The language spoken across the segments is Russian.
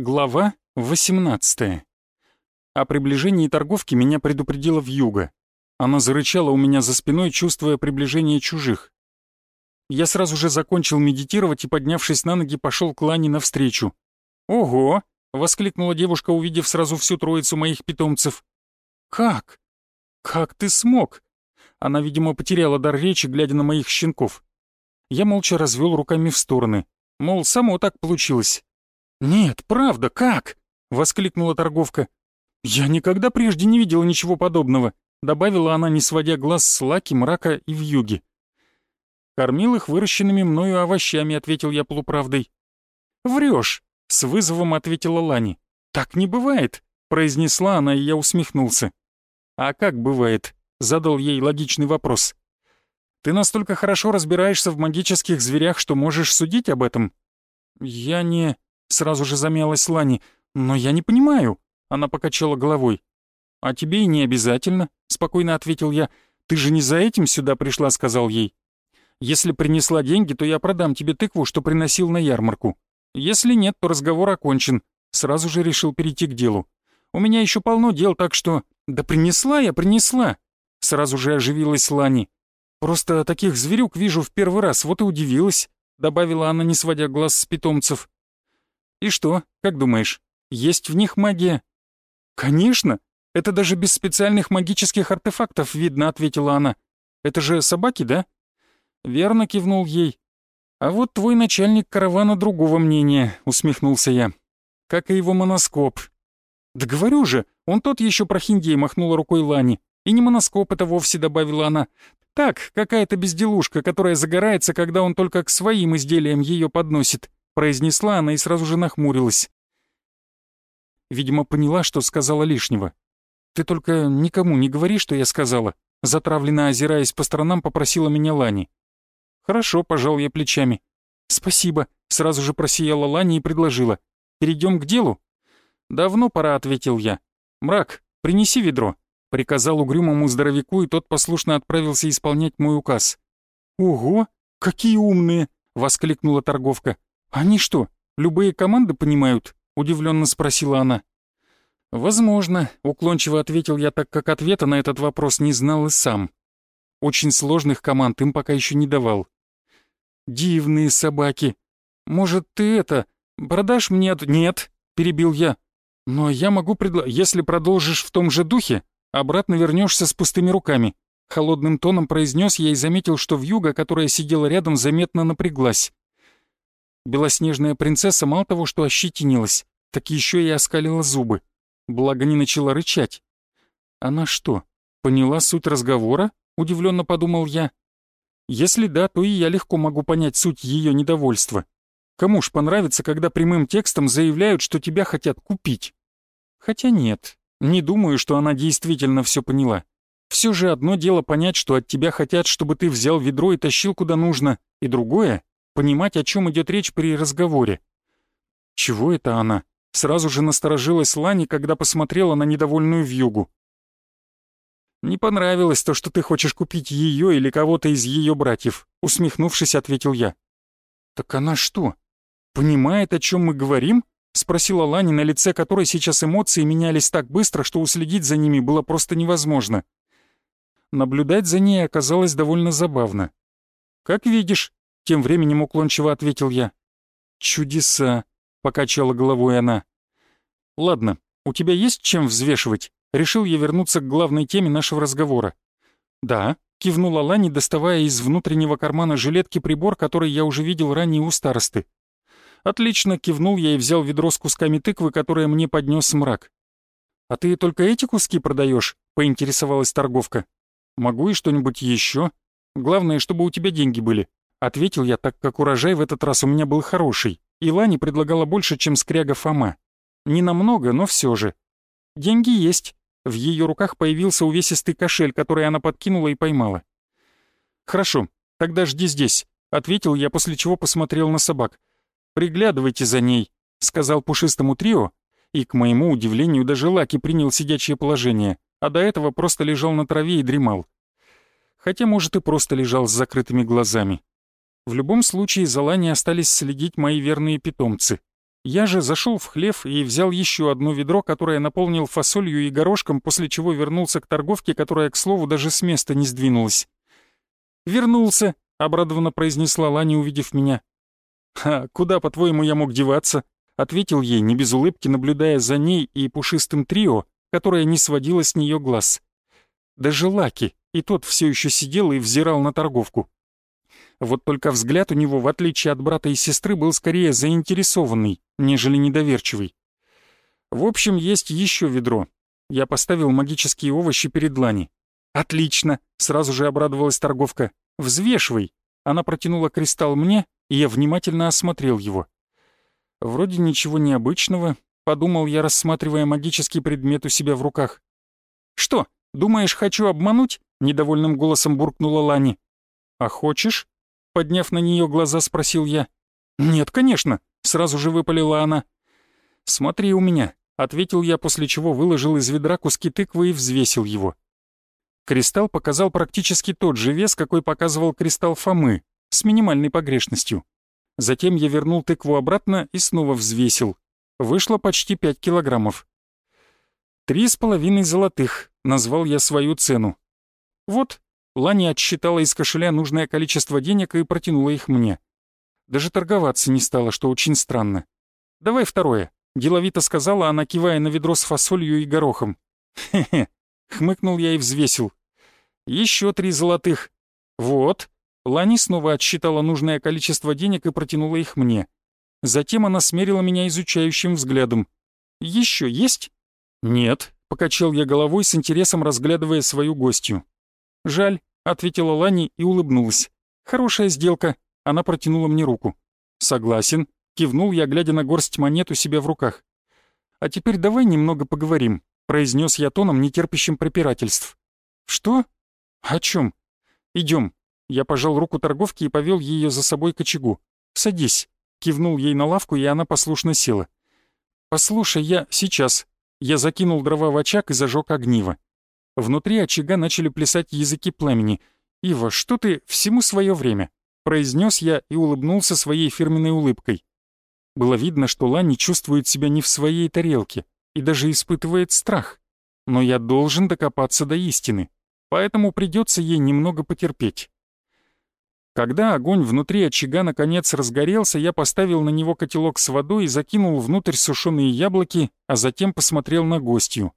Глава 18. О приближении торговки меня предупредила вьюга. Она зарычала у меня за спиной, чувствуя приближение чужих. Я сразу же закончил медитировать и, поднявшись на ноги, пошел к Лане навстречу. «Ого!» — воскликнула девушка, увидев сразу всю троицу моих питомцев. «Как? Как ты смог?» Она, видимо, потеряла дар речи, глядя на моих щенков. Я молча развел руками в стороны. Мол, само так получилось. «Нет, правда, как?» — воскликнула торговка. «Я никогда прежде не видела ничего подобного», — добавила она, не сводя глаз с лаки, мрака и вьюги. «Кормил их выращенными мною овощами», — ответил я полуправдой. «Врешь», — с вызовом ответила Лани. «Так не бывает», — произнесла она, и я усмехнулся. «А как бывает?» — задал ей логичный вопрос. «Ты настолько хорошо разбираешься в магических зверях, что можешь судить об этом?» «Я не...» Сразу же замялась Лани. «Но я не понимаю». Она покачала головой. «А тебе и не обязательно», — спокойно ответил я. «Ты же не за этим сюда пришла», — сказал ей. «Если принесла деньги, то я продам тебе тыкву, что приносил на ярмарку. Если нет, то разговор окончен». Сразу же решил перейти к делу. «У меня еще полно дел, так что...» «Да принесла я, принесла!» Сразу же оживилась Лани. «Просто таких зверюк вижу в первый раз, вот и удивилась», добавила она, не сводя глаз с питомцев. И что, как думаешь, есть в них магия? Конечно, это даже без специальных магических артефактов видно, ответила она. Это же собаки, да? Верно кивнул ей. А вот твой начальник каравана другого мнения, усмехнулся я. Как и его моноскоп. Да говорю же, он тот еще прохиндей махнула рукой Лани. И не моноскоп это вовсе, добавила она. Так, какая-то безделушка, которая загорается, когда он только к своим изделиям ее подносит произнесла она и сразу же нахмурилась. Видимо, поняла, что сказала лишнего. «Ты только никому не говори, что я сказала», затравленно озираясь по сторонам, попросила меня Лани. «Хорошо», — пожал я плечами. «Спасибо», — сразу же просияла Лани и предложила. «Перейдем к делу?» «Давно пора», — ответил я. «Мрак, принеси ведро», — приказал угрюмому здоровяку, и тот послушно отправился исполнять мой указ. «Ого, какие умные!» — воскликнула торговка. «Они что, любые команды понимают?» — удивленно спросила она. «Возможно», — уклончиво ответил я, так как ответа на этот вопрос не знал и сам. Очень сложных команд им пока еще не давал. «Дивные собаки. Может, ты это, продашь мне...» «Нет», — перебил я. «Но я могу предложить... Если продолжишь в том же духе, обратно вернешься с пустыми руками». Холодным тоном произнес я и заметил, что вьюга, которая сидела рядом, заметно напряглась. Белоснежная принцесса мало того, что ощетинилась, так еще и оскалила зубы. Благо не начала рычать. Она что, поняла суть разговора? Удивленно подумал я. Если да, то и я легко могу понять суть ее недовольства. Кому ж понравится, когда прямым текстом заявляют, что тебя хотят купить? Хотя нет, не думаю, что она действительно все поняла. Все же одно дело понять, что от тебя хотят, чтобы ты взял ведро и тащил куда нужно, и другое понимать, о чем идет речь при разговоре. Чего это она? Сразу же насторожилась Лани, когда посмотрела на недовольную вьюгу. «Не понравилось то, что ты хочешь купить ее или кого-то из ее братьев», усмехнувшись, ответил я. «Так она что, понимает, о чем мы говорим?» спросила Лани, на лице которой сейчас эмоции менялись так быстро, что уследить за ними было просто невозможно. Наблюдать за ней оказалось довольно забавно. «Как видишь, тем временем уклончиво ответил я. «Чудеса!» — покачала головой она. «Ладно, у тебя есть чем взвешивать?» Решил я вернуться к главной теме нашего разговора. «Да», — кивнула Лани, доставая из внутреннего кармана жилетки прибор, который я уже видел ранее у старосты. «Отлично», — кивнул я и взял ведро с кусками тыквы, которое мне поднес мрак. «А ты только эти куски продаешь? поинтересовалась торговка. «Могу и что-нибудь еще. Главное, чтобы у тебя деньги были». Ответил я, так как урожай в этот раз у меня был хороший, и Лани предлагала больше, чем скряга Фома. Не намного, но все же. Деньги есть. В ее руках появился увесистый кошель, который она подкинула и поймала. «Хорошо, тогда жди здесь», — ответил я, после чего посмотрел на собак. «Приглядывайте за ней», — сказал пушистому трио, и, к моему удивлению, даже Лаки принял сидячее положение, а до этого просто лежал на траве и дремал. Хотя, может, и просто лежал с закрытыми глазами. В любом случае за Лани остались следить мои верные питомцы. Я же зашел в хлев и взял еще одно ведро, которое наполнил фасолью и горошком, после чего вернулся к торговке, которая, к слову, даже с места не сдвинулась. «Вернулся», — обрадованно произнесла Лани, увидев меня. «А куда, по-твоему, я мог деваться?» — ответил ей, не без улыбки, наблюдая за ней и пушистым трио, которое не сводило с нее глаз. Даже Лаки, и тот все еще сидел и взирал на торговку. Вот только взгляд у него, в отличие от брата и сестры, был скорее заинтересованный, нежели недоверчивый. В общем, есть еще ведро. Я поставил магические овощи перед Лани. «Отлично!» — сразу же обрадовалась торговка. «Взвешивай!» Она протянула кристалл мне, и я внимательно осмотрел его. Вроде ничего необычного, подумал я, рассматривая магический предмет у себя в руках. «Что, думаешь, хочу обмануть?» — недовольным голосом буркнула Лани. «А хочешь?» Подняв на нее глаза, спросил я. «Нет, конечно», — сразу же выпалила она. «Смотри у меня», — ответил я, после чего выложил из ведра куски тыквы и взвесил его. Кристалл показал практически тот же вес, какой показывал кристалл Фомы, с минимальной погрешностью. Затем я вернул тыкву обратно и снова взвесил. Вышло почти пять килограммов. «Три с половиной золотых», — назвал я свою цену. «Вот, Лани отсчитала из кошеля нужное количество денег и протянула их мне. Даже торговаться не стала, что очень странно. «Давай второе», — деловито сказала она, кивая на ведро с фасолью и горохом. «Хе-хе», — хмыкнул я и взвесил. «Еще три золотых. Вот». Лани снова отсчитала нужное количество денег и протянула их мне. Затем она смерила меня изучающим взглядом. «Еще есть?» «Нет», — покачал я головой с интересом, разглядывая свою гостью. «Жаль, ответила Лани и улыбнулась. «Хорошая сделка». Она протянула мне руку. «Согласен», — кивнул я, глядя на горсть монет у себя в руках. «А теперь давай немного поговорим», — произнес я тоном, нетерпящим препирательств. «Что? О чем? Идем». Я пожал руку торговки и повел ее за собой к очагу. «Садись», — кивнул ей на лавку, и она послушно села. «Послушай, я сейчас». Я закинул дрова в очаг и зажег огниво. Внутри очага начали плясать языки пламени. «Ива, что ты всему свое время?» произнес я и улыбнулся своей фирменной улыбкой. Было видно, что Лани чувствует себя не в своей тарелке и даже испытывает страх. Но я должен докопаться до истины, поэтому придется ей немного потерпеть. Когда огонь внутри очага наконец разгорелся, я поставил на него котелок с водой и закинул внутрь сушеные яблоки, а затем посмотрел на гостью.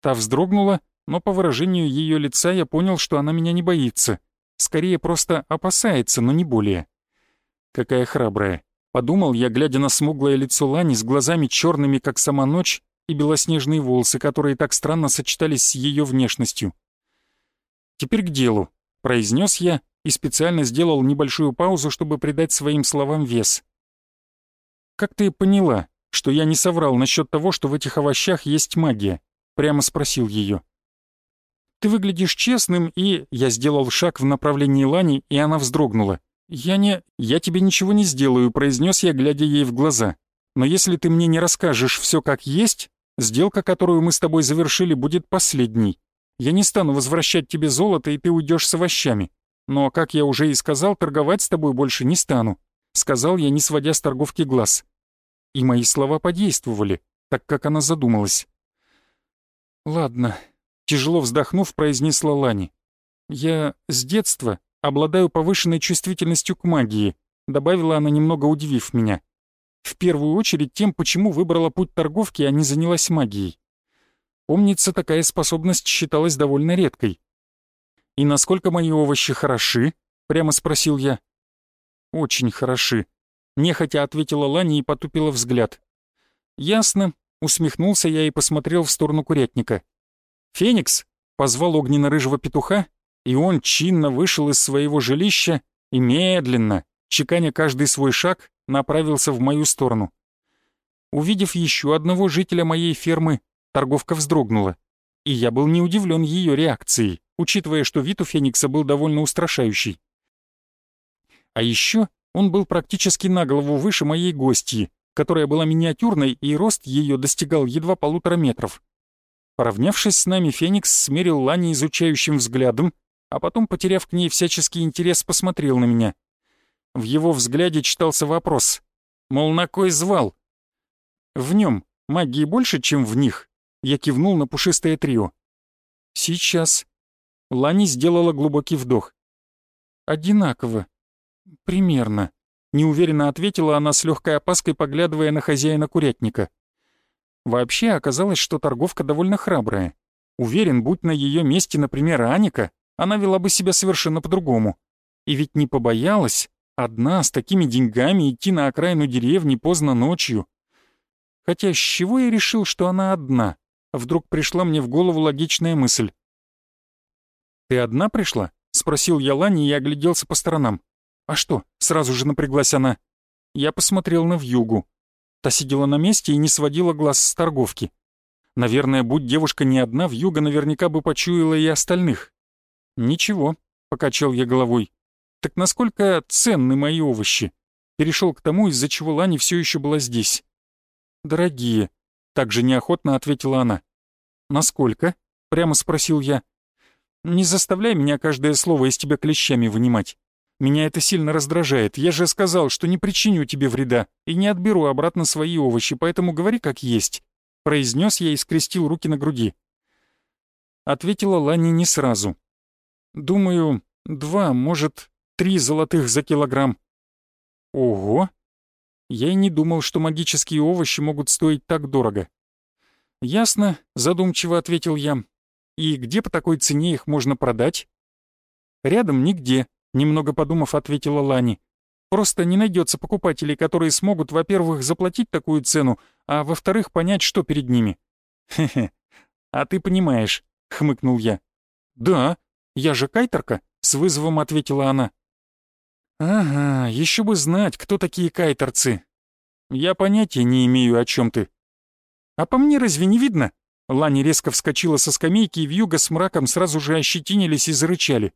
Та вздрогнула, но по выражению ее лица я понял, что она меня не боится. Скорее, просто опасается, но не более. Какая храбрая. Подумал я, глядя на смуглое лицо Лани с глазами черными, как сама ночь, и белоснежные волосы, которые так странно сочетались с ее внешностью. «Теперь к делу», — произнес я и специально сделал небольшую паузу, чтобы придать своим словам вес. «Как ты поняла, что я не соврал насчет того, что в этих овощах есть магия?» — прямо спросил ее. Ты выглядишь честным, и...» Я сделал шаг в направлении Лани, и она вздрогнула. «Я не... Я тебе ничего не сделаю», — произнес я, глядя ей в глаза. «Но если ты мне не расскажешь все как есть, сделка, которую мы с тобой завершили, будет последней. Я не стану возвращать тебе золото, и ты уйдешь с овощами. Но, как я уже и сказал, торговать с тобой больше не стану», — сказал я, не сводя с торговки глаз. И мои слова подействовали, так как она задумалась. «Ладно», Тяжело вздохнув, произнесла Лани. «Я с детства обладаю повышенной чувствительностью к магии», добавила она, немного удивив меня. В первую очередь тем, почему выбрала путь торговки, а не занялась магией. Помнится, такая способность считалась довольно редкой. «И насколько мои овощи хороши?» — прямо спросил я. «Очень хороши», — нехотя ответила Лани и потупила взгляд. «Ясно», — усмехнулся я и посмотрел в сторону курятника. «Феникс!» — позвал огненно-рыжего петуха, и он чинно вышел из своего жилища и медленно, чеканя каждый свой шаг, направился в мою сторону. Увидев еще одного жителя моей фермы, торговка вздрогнула, и я был не удивлен ее реакцией, учитывая, что вид у Феникса был довольно устрашающий. А еще он был практически на голову выше моей гостьи, которая была миниатюрной, и рост ее достигал едва полутора метров. Поравнявшись с нами, Феникс смерил Лани изучающим взглядом, а потом, потеряв к ней всяческий интерес, посмотрел на меня. В его взгляде читался вопрос. Мол, на кой звал? В нем магии больше, чем в них?» Я кивнул на пушистое трио. «Сейчас». Лани сделала глубокий вдох. «Одинаково. Примерно», — неуверенно ответила она с легкой опаской, поглядывая на хозяина курятника. Вообще оказалось, что торговка довольно храбрая. Уверен, будь на ее месте, например, Аника, она вела бы себя совершенно по-другому. И ведь не побоялась одна с такими деньгами идти на окраину деревни поздно ночью. Хотя с чего я решил, что она одна? Вдруг пришла мне в голову логичная мысль. «Ты одна пришла?» — спросил я Лани и огляделся по сторонам. «А что?» — сразу же напряглась она. Я посмотрел на вьюгу. Та сидела на месте и не сводила глаз с торговки. Наверное, будь девушка не одна, вьюга наверняка бы почуяла и остальных. «Ничего», — покачал я головой. «Так насколько ценны мои овощи?» Перешел к тому, из-за чего Лани все еще была здесь. «Дорогие», — также неохотно ответила она. «Насколько?» — прямо спросил я. «Не заставляй меня каждое слово из тебя клещами вынимать. Меня это сильно раздражает. Я же сказал, что не причиню тебе вреда и не отберу обратно свои овощи, поэтому говори как есть», — произнес я и скрестил руки на груди. Ответила Лани не сразу. «Думаю, два, может, три золотых за килограмм». «Ого!» Я и не думал, что магические овощи могут стоить так дорого. «Ясно», — задумчиво ответил я. «И где по такой цене их можно продать?» «Рядом нигде», — немного подумав, ответила Лани. «Просто не найдется покупателей, которые смогут, во-первых, заплатить такую цену, а во-вторых, понять, что перед ними». «Хе-хе, а ты понимаешь», — хмыкнул я. «Да, я же кайтерка», — с вызовом ответила она. «Ага, еще бы знать, кто такие кайтерцы. Я понятия не имею, о чем ты». «А по мне разве не видно?» Лани резко вскочила со скамейки, и вьюга с мраком сразу же ощетинились и зарычали.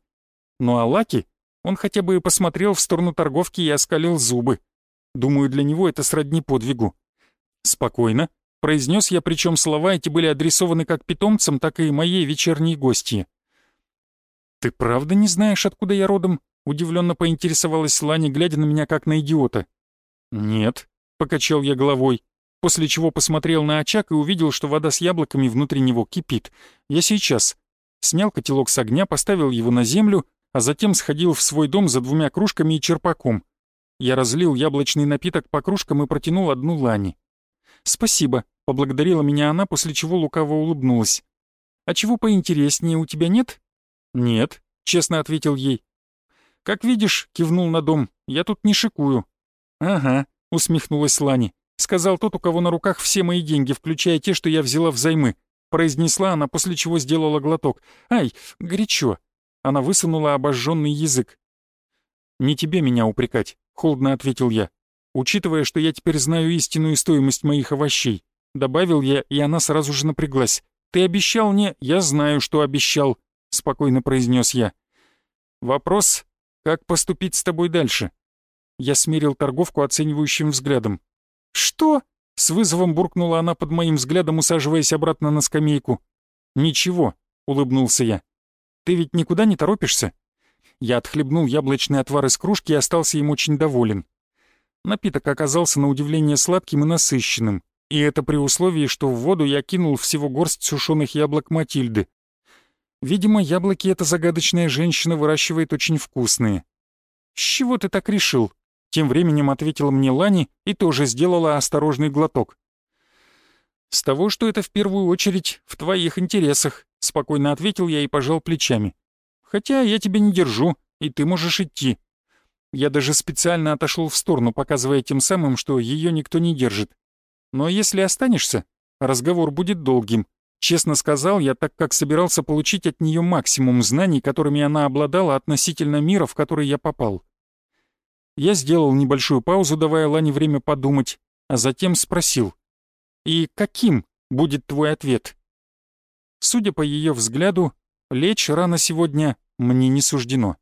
Ну а Лаки, он хотя бы посмотрел в сторону торговки и оскалил зубы. Думаю, для него это сродни подвигу. «Спокойно», — произнес я, причем слова эти были адресованы как питомцам, так и моей вечерней гостье. «Ты правда не знаешь, откуда я родом?» Удивленно поинтересовалась Лани, глядя на меня как на идиота. «Нет», — покачал я головой, после чего посмотрел на очаг и увидел, что вода с яблоками внутри него кипит. Я сейчас. Снял котелок с огня, поставил его на землю, а затем сходил в свой дом за двумя кружками и черпаком. Я разлил яблочный напиток по кружкам и протянул одну Лани. «Спасибо», — поблагодарила меня она, после чего лукаво улыбнулась. «А чего поинтереснее у тебя нет?» «Нет», — честно ответил ей. «Как видишь», — кивнул на дом, — «я тут не шикую». «Ага», — усмехнулась Лани. «Сказал тот, у кого на руках все мои деньги, включая те, что я взяла взаймы». Произнесла она, после чего сделала глоток. «Ай, горячо!» Она высунула обожженный язык. «Не тебе меня упрекать», — холодно ответил я. «Учитывая, что я теперь знаю истинную стоимость моих овощей». Добавил я, и она сразу же напряглась. «Ты обещал мне?» «Я знаю, что обещал», — спокойно произнес я. «Вопрос как поступить с тобой дальше?» Я смерил торговку оценивающим взглядом. «Что?» — с вызовом буркнула она под моим взглядом, усаживаясь обратно на скамейку. «Ничего», — улыбнулся я. «Ты ведь никуда не торопишься?» Я отхлебнул яблочный отвар из кружки и остался им очень доволен. Напиток оказался на удивление сладким и насыщенным, и это при условии, что в воду я кинул всего горсть сушеных яблок Матильды. Видимо, яблоки эта загадочная женщина выращивает очень вкусные. «С чего ты так решил?» Тем временем ответила мне Лани и тоже сделала осторожный глоток. «С того, что это в первую очередь в твоих интересах», — спокойно ответил я и пожал плечами. «Хотя я тебя не держу, и ты можешь идти». Я даже специально отошел в сторону, показывая тем самым, что ее никто не держит. Но если останешься, разговор будет долгим, Честно сказал я, так как собирался получить от нее максимум знаний, которыми она обладала относительно мира, в который я попал. Я сделал небольшую паузу, давая Лане время подумать, а затем спросил. «И каким будет твой ответ?» Судя по ее взгляду, лечь рано сегодня мне не суждено.